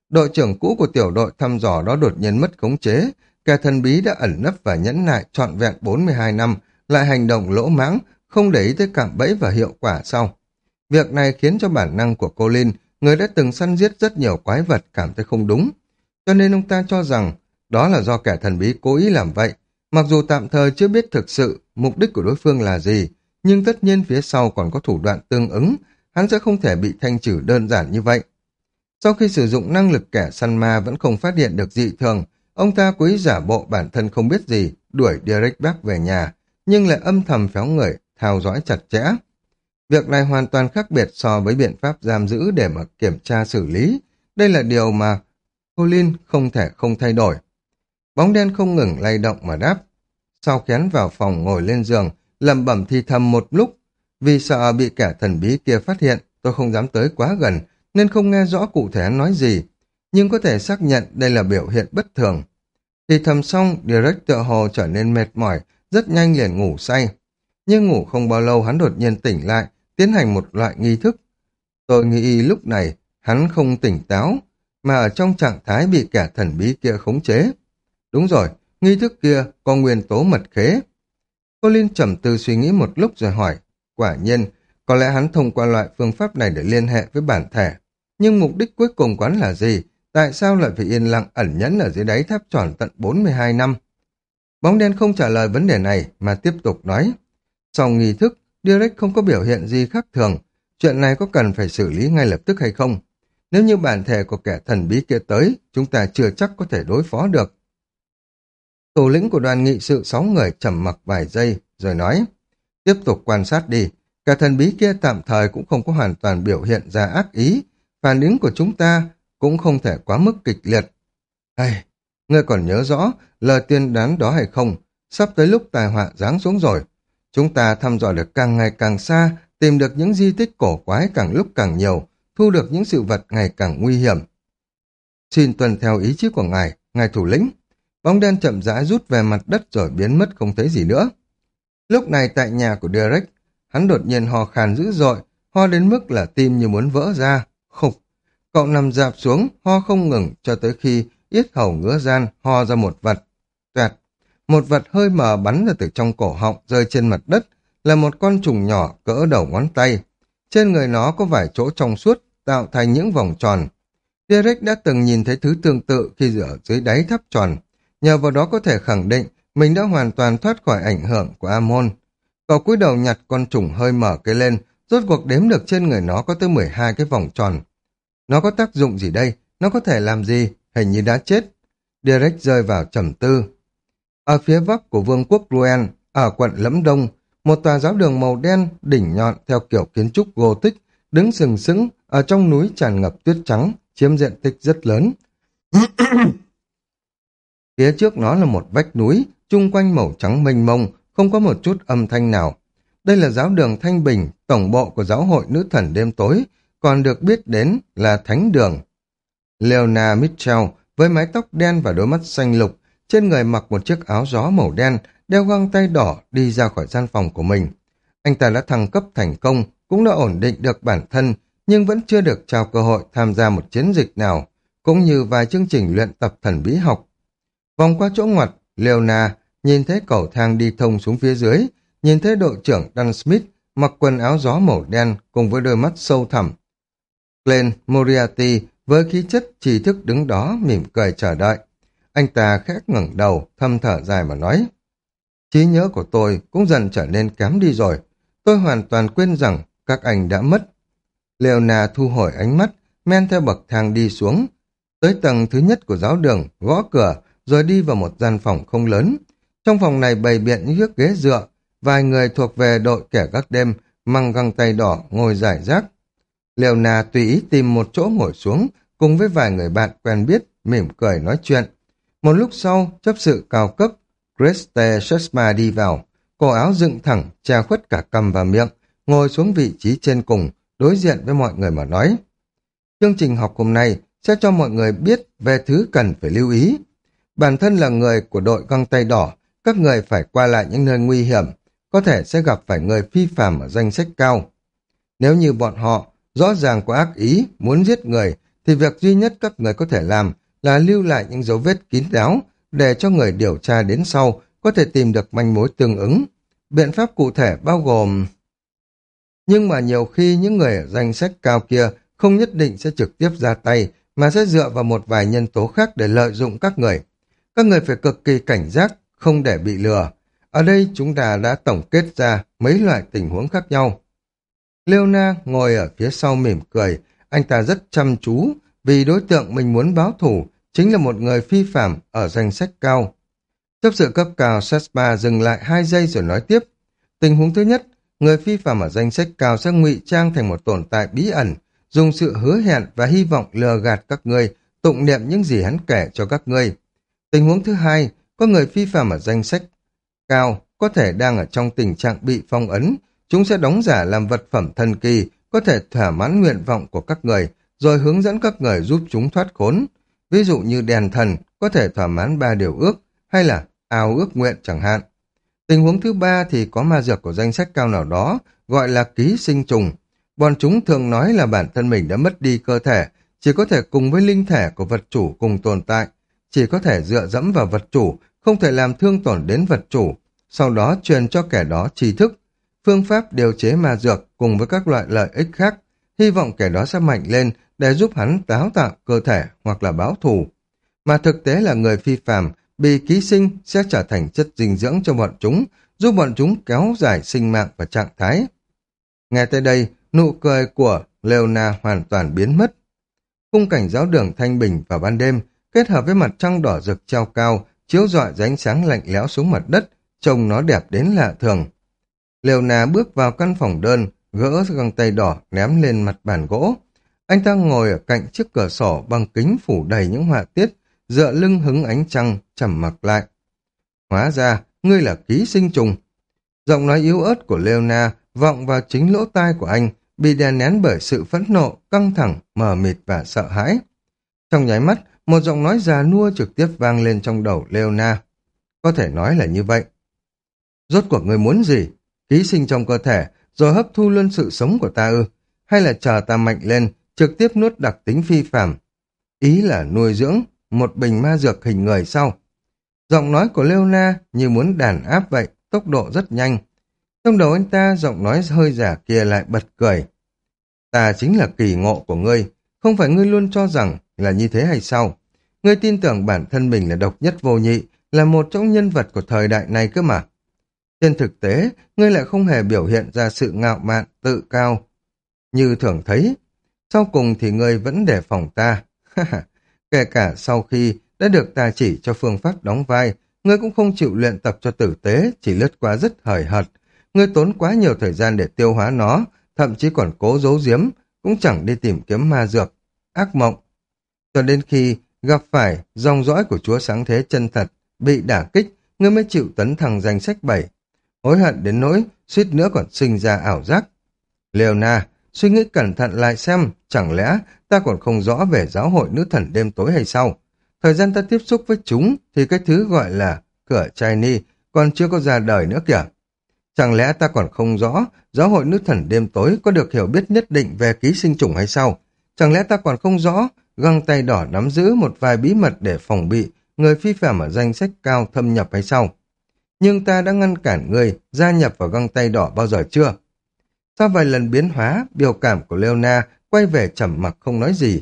Speaker 1: Đội trưởng cũ của tiểu đội thăm dò đó đột nhiên mất khống chế, kẻ thần bí đã ẩn nấp và nhẫn nại trọn vẹn 42 năm, lại hành động lỗ mãng, không để ý tới cạm bẫy và hiệu quả sau. Việc này khiến cho bản năng của Colin, người đã từng săn giết rất nhiều quái vật cảm thấy không đúng. Cho nên ông ta cho rằng đó là do kẻ thần bí cố ý làm vậy, Mặc dù tạm thời chưa biết thực sự mục đích của đối phương là gì, nhưng tất nhiên phía sau còn có thủ đoạn tương ứng, hắn sẽ không thể bị thanh trừ đơn giản như vậy. Sau khi sử dụng năng lực kẻ săn ma vẫn không phát hiện được dị thường, ông ta quý giả bộ bản thân không biết gì, đuổi Derek Beck về nhà, nhưng lại âm thầm phéo người, theo dõi chặt chẽ. Việc này hoàn toàn khác biệt so với biện pháp giam giữ để mà kiểm tra xử lý. Đây là điều mà Colin không thể không thay đổi. Bóng đen không ngừng lay động mà đáp. Sau khén vào phòng ngồi lên giường, lẩm bẩm thì thầm một lúc. Vì sợ bị kẻ thần bí kia phát hiện, tôi không dám tới quá gần, nên không nghe rõ cụ thể nói gì. Nhưng có thể xác nhận đây là biểu hiện bất thường. Thì thầm xong, Director Hồ trở nên mệt mỏi, rất nhanh liền ngủ say. Nhưng ngủ không bao lâu hắn đột nhiên tỉnh lại, tiến hành một loại nghi thức. Tôi nghĩ lúc này hắn không tỉnh táo, mà ở trong trạng thái bị kẻ thần bí kia khống chế. Đúng rồi, nghi thức kia có nguyên tố mật khế. Colin trầm tư suy nghĩ một lúc rồi hỏi, quả nhiên, có lẽ hắn thông qua loại phương pháp này để liên hệ với bản thể. Nhưng mục đích cuối cùng quán là gì? Tại sao lại phải yên lặng ẩn nhẫn ở dưới đáy tháp tròn tận 42 năm? Bóng đen không trả lời vấn đề này mà tiếp tục nói. Sau nghi thức, Direct không có biểu hiện gì khác thường. chuyện này có cần phải xử lý ngay lập tức hay không? Nếu như bản thể của kẻ thần bí kia tới, chúng ta chưa chắc có thể đối phó được. Thủ lĩnh của đoàn nghị sự sáu người trầm mặc vài giây, rồi nói, tiếp tục quan sát đi, cả thần bí kia tạm thời cũng không có hoàn toàn biểu hiện ra ác ý, phản ứng của chúng ta cũng không thể quá mức kịch liệt. Hay, ngươi còn nhớ rõ lời tiên đoán đó hay không? Sắp tới lúc tài họa giáng xuống rồi. Chúng ta thăm dò được càng ngày càng xa, tìm được những di tích cổ quái càng lúc càng nhiều, thu được những sự vật ngày càng nguy hiểm. Xin tuân theo ý chí của ngài, ngài thủ lĩnh. Bóng đen chậm rãi rút về mặt đất rồi biến mất không thấy gì nữa. Lúc này tại nhà của Derek, hắn đột nhiên ho khàn dữ dội, ho đến mức là tim như muốn vỡ ra. Khục! Cậu nằm dạp xuống, ho không ngừng cho tới khi yết hầu ngứa gian, ho ra một vật. Tuyệt! Một vật hơi mờ bắn ra từ trong cổ họng rơi trên mặt đất, là một con trùng nhỏ cỡ đầu ngón tay. Trên người nó có vài chỗ trong suốt, tạo thành những vòng tròn. Derek đã từng nhìn thấy thứ tương tự khi ở dưới đáy tháp tròn. Nhờ vào đó có thể khẳng định mình đã hoàn toàn thoát khỏi ảnh hưởng của Amon. Cậu cúi đầu nhặt con trùng hơi mở cây lên, rốt cuộc đếm được trên người nó có tới 12 cái vòng tròn. Nó có tác dụng gì đây? Nó có thể làm gì? Hình như đã chết. Derek rơi vào trầm tư. Ở phía bắc của vương quốc Ruen, ở quận Lẫm Đông, một tòa giáo đường màu đen, đỉnh nhọn theo kiểu kiến trúc Gothic, đứng sừng sững ở trong núi tràn ngập tuyết trắng, chiếm diện tích rất lớn. Phía trước nó là một vách núi, chung quanh màu trắng mênh mông, không có một chút âm thanh nào. Đây là giáo đường Thanh Bình, tổng bộ của giáo hội nữ thần đêm tối, còn được biết đến là Thánh Đường. Leona Mitchell với mái tóc đen và đôi mắt xanh lục, trên người mặc một chiếc áo gió màu đen, đeo găng tay đỏ đi ra khỏi gian phòng của mình. Anh ta đã thăng cấp thành công, cũng đã ổn định được bản thân, nhưng vẫn chưa được trao cơ hội tham gia một chiến dịch nào, cũng như vài chương trình luyện tập thần bí học. Vòng qua chỗ ngoặt, Leona nhìn thấy cầu thang đi thông xuống phía dưới, nhìn thấy đội trưởng Dan Smith mặc quần áo gió màu đen cùng với đôi mắt sâu thẳm. Glenn Moriarty với khí chất trí thức đứng đó mỉm cười chờ đợi. Anh ta khẽ ngẩng đầu, thâm thở dài mà nói. trí nhớ của tôi cũng dần trở nên kém đi rồi. Tôi hoàn toàn quên rằng các anh đã mất. Leona thu hồi ánh mắt, men theo bậc thang đi xuống. Tới tầng thứ nhất của giáo đường, gõ cửa, rồi đi vào một gian phòng không lớn. Trong phòng này bày biện những chiếc ghế dựa, vài người thuộc về đội kẻ gác đêm, mang găng tay đỏ, ngồi giải rác. Leona tùy ý tìm một chỗ ngồi xuống, cùng với vài người bạn quen biết, mỉm cười nói chuyện. Một lúc sau, chấp sự cao cấp, Kriste Shesma đi vào, cổ áo dựng thẳng, che khuất cả cằm và miệng, ngồi xuống vị trí trên cùng, đối diện với mọi người mà nói. Chương trình học hôm nay sẽ cho mọi người biết về thứ cần phải lưu ý. Bản thân là người của đội găng tay đỏ, các người phải qua lại những nơi nguy hiểm, có thể sẽ gặp phải người phi phạm ở danh sách cao. Nếu như bọn họ rõ ràng có ác ý, muốn giết người, thì việc duy nhất các người có thể làm là lưu lại những dấu vết kín đáo để cho người điều tra đến sau có thể tìm được manh mối tương ứng. Biện pháp cụ thể bao gồm... Nhưng mà nhiều khi những người ở danh sách cao kia không nhất định sẽ trực tiếp ra tay mà sẽ dựa vào một vài nhân tố khác để lợi dụng các người. Các người phải cực kỳ cảnh giác, không để bị lừa. Ở đây chúng ta đã tổng kết ra mấy loại tình huống khác nhau. Leona ngồi ở phía sau mỉm cười, anh ta rất chăm chú vì đối tượng mình muốn báo thủ chính là một người phi phạm ở danh sách cao. Chấp sự cấp cao Sespa dừng lại hai giây rồi nói tiếp. Tình huống thứ nhất, người phi phạm ở danh sách cao sẽ ngụy trang thành một tồn tại bí ẩn, dùng sự hứa hẹn và hy vọng lừa gạt các ngươi, tụng niệm những gì hắn kể cho các ngươi. Tình huống thứ hai, có người phi phạm ở danh sách cao, có thể đang ở trong tình trạng bị phong ấn, chúng sẽ đóng giả làm vật phẩm thần kỳ, có thể thỏa mãn nguyện vọng của các người, rồi hướng dẫn các người giúp chúng thoát khốn. Ví dụ như đèn thần có thể thỏa mãn ba điều ước, hay là ao ước nguyện chẳng hạn. Tình huống thứ ba thì có ma dược của danh sách cao nào đó, gọi là ký sinh trùng. Bọn chúng thường nói là bản thân mình đã mất đi cơ thể, chỉ có thể cùng với linh thể của vật chủ cùng tồn tại, chỉ có thể dựa dẫm vào vật chủ, không thể làm thương tổn đến vật chủ, sau đó truyền cho kẻ đó tri thức, phương pháp điều chế ma dược cùng với các loại lợi ích khác, hy vọng kẻ đó sẽ mạnh lên để giúp hắn táo tạo cơ thể hoặc là báo thù. Mà thực tế là người phi phàm bị ký sinh sẽ trở thành chất dinh dưỡng cho bọn chúng, giúp bọn chúng kéo dài sinh mạng và trạng thái. Nghe tới đây, Nụ cười của Leona hoàn toàn biến mất. Khung cảnh giáo đường thanh bình vào ban đêm, kết hợp với mặt trăng đỏ rực treo cao, chiếu rọi dưới ánh sáng lạnh lẽo xuống mặt đất, trông nó đẹp đến lạ thường. Leona bước vào căn phòng đơn, gỡ găng tay đỏ ném lên mặt bàn gỗ. Anh ta ngồi ở cạnh chiếc cửa sổ bằng kính phủ đầy những họa tiết, dựa lưng hứng ánh trăng, trầm mặc lại. Hóa ra, ngươi là ký sinh trùng. Giọng nói yếu ớt của Leona vọng vào chính lỗ tai của anh, bị đè nén bởi sự phẫn nộ, căng thẳng, mờ mịt và sợ hãi. Trong nháy mắt, một giọng nói già nua trực tiếp vang lên trong đầu Leona. Có thể nói là như vậy. Rốt cuộc người muốn gì? Ký sinh trong cơ thể, rồi hấp thu luôn sự sống của ta ư? Hay là chờ ta mạnh lên, trực tiếp nuốt đặc tính phi phạm? Ý là nuôi dưỡng một bình ma dược hình người sau. Giọng nói của Leona như muốn đàn áp vậy, tốc độ rất nhanh. Trong đầu anh ta, giọng nói hơi giả kia lại bật cười. Ta chính là kỳ ngộ của ngươi, không phải ngươi luôn cho rằng là như thế hay sao? Ngươi tin tưởng bản thân mình là độc nhất vô nhị, là một trong nhân vật của thời đại này cơ mà. Trên thực tế, ngươi lại không hề biểu hiện ra sự ngạo mạn, tự cao. Như thường thấy, sau cùng thì ngươi vẫn đề phòng ta. Kể cả sau khi đã được ta chỉ cho phương pháp đóng vai, ngươi cũng không chịu luyện tập cho tử tế, chỉ lướt qua rất hời hợt. Ngươi tốn quá nhiều thời gian để tiêu hóa nó, thậm chí còn cố giấu giếm, cũng chẳng đi tìm kiếm ma dược, ác mộng. Cho đến khi gặp phải dòng dõi của Chúa Sáng Thế chân thật, bị đả kích, ngươi mới chịu tấn thăng danh sách bảy, Hối hận đến nỗi, suýt nữa còn sinh ra ảo giác. Leona, suy nghĩ cẩn thận lại xem, chẳng lẽ ta còn không rõ về giáo hội nữ thần đêm tối hay sao? Thời gian ta tiếp xúc với chúng thì cái thứ gọi là cửa trai ni còn chưa có ra đời nữa kìa. Chẳng lẽ ta còn không rõ giáo hội nữ thần đêm tối có được hiểu biết nhất định về ký sinh trùng hay sao? Chẳng lẽ ta còn không rõ găng tay đỏ nắm giữ một vài bí mật để phòng bị người phi phạm ở danh sách cao thâm nhập hay sau. Nhưng ta đã ngăn cản người gia nhập vào găng tay đỏ bao giờ chưa? Sau vài lần biến hóa, biểu cảm của Leona quay về trầm mặc không nói gì.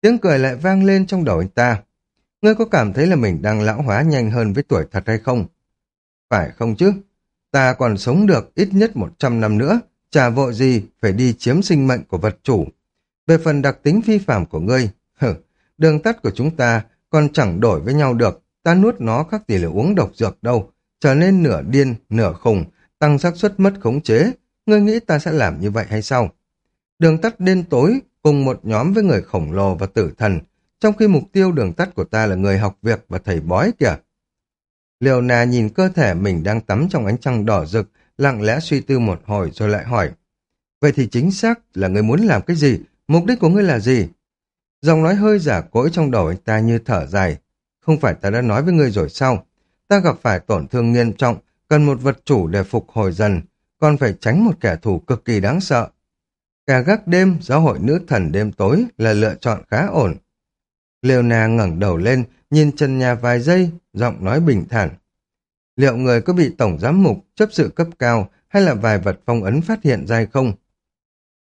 Speaker 1: Tiếng cười lại vang lên trong đầu anh ta. Ngươi có cảm thấy là mình đang lão hóa nhanh hơn với tuổi thật hay không? Phải không chứ? Ta còn sống được ít nhất 100 năm nữa, chả vội gì phải đi chiếm sinh mệnh của vật chủ. Về phần đặc tính phi phạm của ngươi, Hừ, đường tắt của chúng ta còn chẳng đổi với nhau được, ta nuốt nó khác gì là uống độc dược đâu, trở nên nửa điên, nửa khùng, tăng xác suất mất khống chế, ngươi nghĩ ta sẽ làm như vậy hay sao? Đường tắt đêm tối cùng một nhóm với người khổng lồ và tử thần, trong khi mục tiêu đường tắt của ta là người học việc và thầy bói kìa. Liều nà nhìn cơ thể mình đang tắm trong ánh trăng đỏ rực, lặng lẽ suy tư một hồi rồi lại hỏi. Vậy thì chính xác là người muốn làm cái gì? Mục đích của ngươi là gì? Giọng nói hơi giả cỗi trong đầu anh ta như thở dài. Không phải ta đã nói với ngươi rồi sao? Ta gặp phải tổn thương nghiêm trọng, cần một vật chủ để phục hồi dần, còn phải tránh một kẻ thù cực kỳ đáng sợ. Cả gác đêm, giáo hội nữ thần đêm tối là lựa chọn khá ổn. Leona ngẩng đầu lên, nhìn chân nhà vài giây, giọng nói bình thản. Liệu người có bị tổng giám mục, chấp sự cấp cao hay là vài vật phong ấn phát hiện ra không?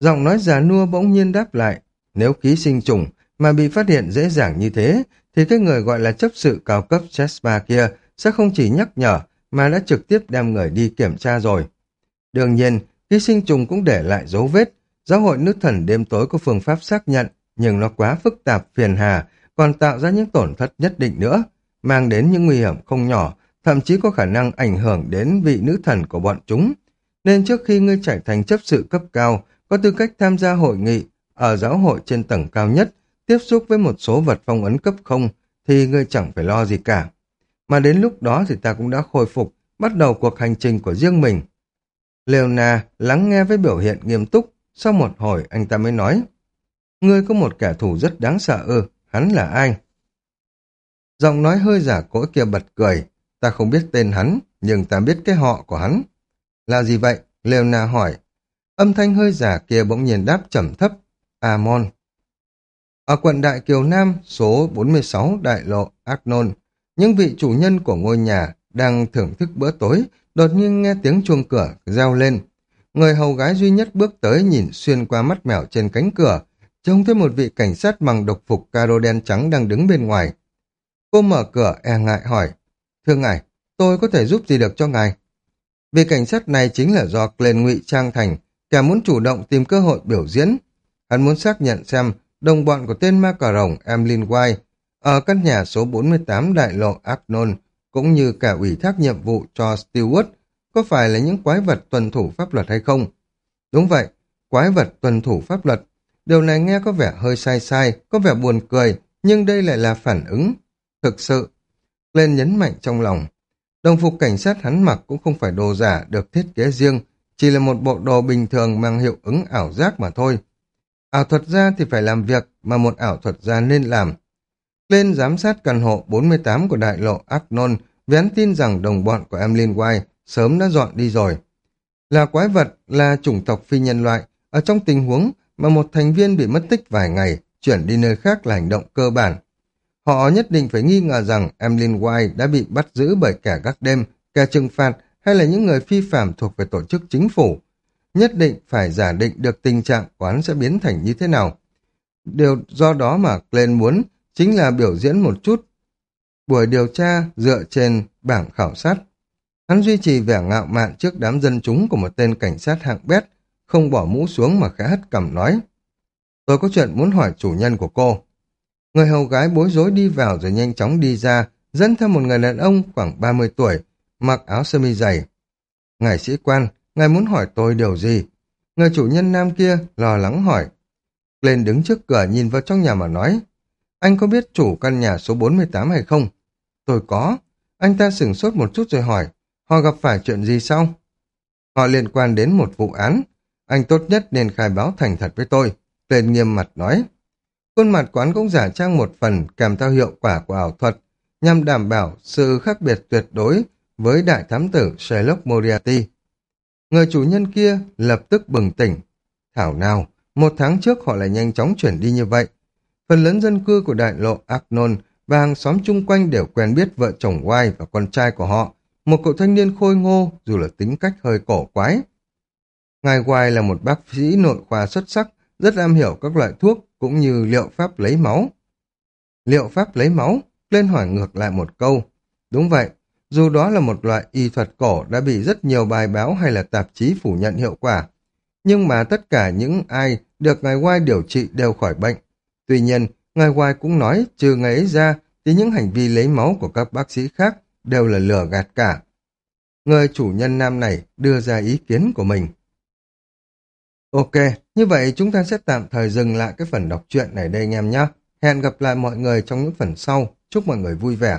Speaker 1: Giọng nói già nua bỗng nhiên đáp lại, nếu ký sinh trùng mà bị phát hiện dễ dàng như thế, thì cái người gọi là chấp sự cao cấp Chespa kia sẽ không chỉ nhắc nhở mà đã trực tiếp đem người đi kiểm tra rồi. Đương nhiên, ký sinh trùng cũng để lại dấu vết, giáo hội nữ thần đêm tối có phương pháp xác nhận, nhưng nó quá phức tạp phiền hà, còn tạo ra những tổn thất nhất định nữa, mang đến những nguy hiểm không nhỏ, thậm chí có khả năng ảnh hưởng đến vị nữ thần của bọn chúng. Nên trước khi ngươi trở thành chấp sự cấp cao, có tư cách tham gia hội nghị ở giáo hội trên tầng cao nhất, tiếp xúc với một số vật phong ấn cấp không, thì ngươi chẳng phải lo gì cả. Mà đến lúc đó thì ta cũng đã khôi phục, bắt đầu cuộc hành trình của riêng mình. Leona lắng nghe với biểu hiện nghiêm túc, sau một hồi anh ta mới nói, Ngươi có một kẻ thù rất đáng sợ ư, hắn là ai? Giọng nói hơi giả cỗi kia bật cười, ta không biết tên hắn, nhưng ta biết cái họ của hắn. Là gì vậy? Leona hỏi. Âm thanh hơi giả kia bỗng nhiên đáp trầm thấp, Amon. Ở quận Đại Kiều Nam, số 46 Đại Lộ, Arnon, những vị chủ nhân của ngôi nhà đang thưởng thức bữa tối, đột nhiên nghe tiếng chuông cửa reo lên. Người hầu gái duy nhất bước tới nhìn xuyên qua mắt mèo trên cánh cửa, trông thấy một vị cảnh sát bằng độc phục caro đen trắng đang đứng bên ngoài. Cô mở cửa e ngại hỏi, Thưa ngài, tôi có thể giúp gì được cho ngài? Vị cảnh sát này chính là do Glenn ngụy trang thành, kẻ muốn chủ động tìm cơ hội biểu diễn. Hắn muốn xác nhận xem đồng bọn của tên ma cà rồng Emlyn White ở căn nhà số 48 đại lộ Agnon cũng như cả ủy thác nhiệm vụ cho Stewart có phải là những quái vật tuân thủ pháp luật hay không? Đúng vậy, quái vật tuân thủ pháp luật. Điều này nghe có vẻ hơi sai sai, có vẻ buồn cười, nhưng đây lại là phản ứng. Thực sự, lên nhấn mạnh trong lòng. Đồng phục cảnh sát hắn mặc cũng không phải đồ giả được thiết kế riêng, chỉ là một bộ đồ bình thường mang hiệu ứng ảo giác mà thôi. Ảo thuật gia thì phải làm việc mà một ảo thuật gia nên làm. Lên giám sát căn hộ 48 của đại lộ Agnon vì hắn tin rằng đồng bọn của Emlyn White sớm đã dọn đi rồi. Là quái vật, là chủng tộc phi nhân loại, ở trong tình huống mà một thành viên bị mất tích vài ngày, chuyển đi nơi khác là hành động cơ bản. Họ nhất định phải nghi ngờ rằng Emlyn White đã bị bắt giữ bởi kẻ gác đêm, kẻ trừng phạt hay là những người phi phạm thuộc về tổ chức chính phủ. Nhất định phải giả định được tình trạng quán sẽ biến thành như thế nào. Điều do đó mà Glenn muốn chính là biểu diễn một chút buổi điều tra dựa trên bảng khảo sát. Hắn duy trì vẻ ngạo mạn trước đám dân chúng của một tên cảnh sát hạng bét, không bỏ mũ xuống mà khẽ hất cằm nói. Tôi có chuyện muốn hỏi chủ nhân của cô. Người hầu gái bối rối đi vào rồi nhanh chóng đi ra, dẫn theo một người đàn ông khoảng 30 tuổi, mặc áo sơ mi dày. Ngài sĩ quan, ngài muốn hỏi tôi điều gì? Người chủ nhân nam kia lo lắng hỏi. Lên đứng trước cửa nhìn vào trong nhà mà nói. Anh có biết chủ căn nhà số 48 hay không? Tôi có. Anh ta sửng sốt một chút rồi hỏi. Họ gặp phải chuyện gì sao? Họ liên quan đến một vụ án. Anh tốt nhất nên khai báo thành thật với tôi. Lên nghiêm mặt nói. Khuôn mặt quán cũng giả trang một phần kèm theo hiệu quả của ảo thuật, nhằm đảm bảo sự khác biệt tuyệt đối với đại thám tử Sherlock Moriarty. Người chủ nhân kia lập tức bừng tỉnh. Thảo nào, một tháng trước họ lại nhanh chóng chuyển đi như vậy. Phần lớn dân cư của đại lộ Agnon và hàng xóm chung quanh đều quen biết vợ chồng White và con trai của họ, một cậu thanh niên khôi ngô dù là tính cách hơi cổ quái. Ngài White là một bác sĩ nội khoa xuất sắc, rất am hiểu các loại thuốc cũng như liệu pháp lấy máu. Liệu pháp lấy máu? Lên hỏi ngược lại một câu. Đúng vậy, dù đó là một loại y thuật cổ đã bị rất nhiều bài báo hay là tạp chí phủ nhận hiệu quả, nhưng mà tất cả những ai được ngài White điều trị đều khỏi bệnh. Tuy nhiên, ngài White cũng nói trừ ngày ấy ra thì những hành vi lấy máu của các bác sĩ khác đều là lừa gạt cả. Người chủ nhân nam này đưa ra ý kiến của mình. Ok, như vậy chúng ta sẽ tạm thời dừng lại cái phần đọc truyện này đây anh em nhé. Hẹn gặp lại mọi người trong những phần sau. Chúc mọi người vui vẻ.